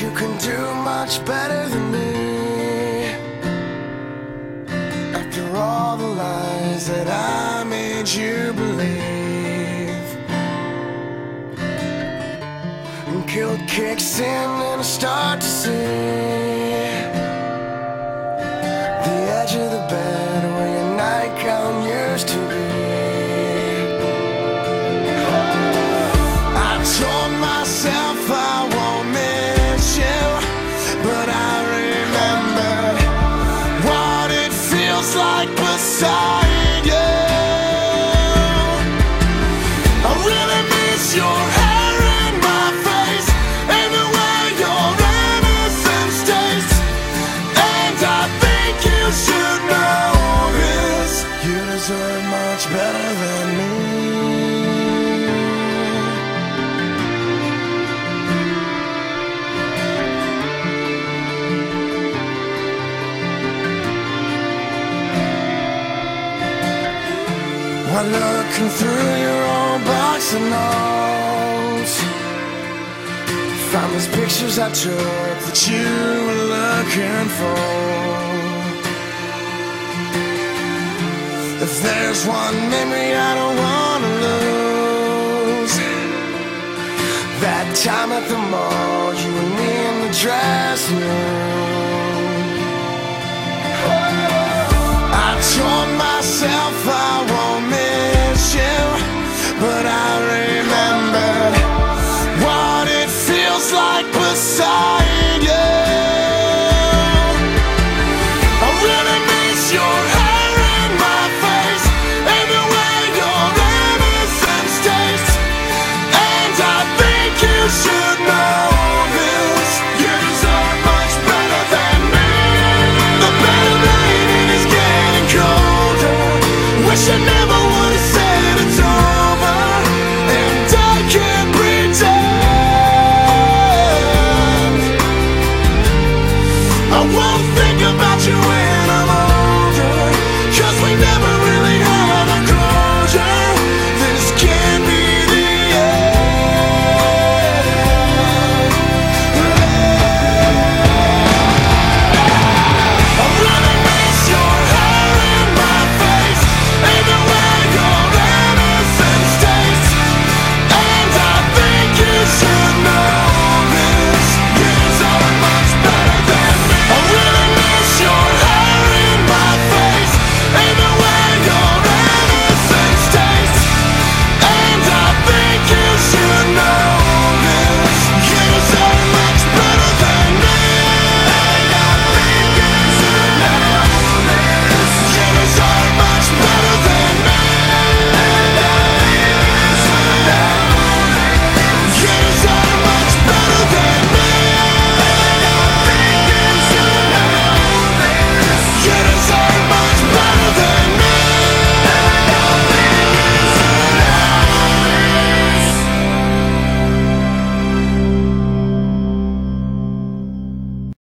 you can do much better than me. After all the lies that I made you believe, and guilt kicks in and I start to see While looking through your old box of notes. Found these pictures I took that you were looking for. If there's one memory I don't wanna lose That time at the mall, you and me in the dressing room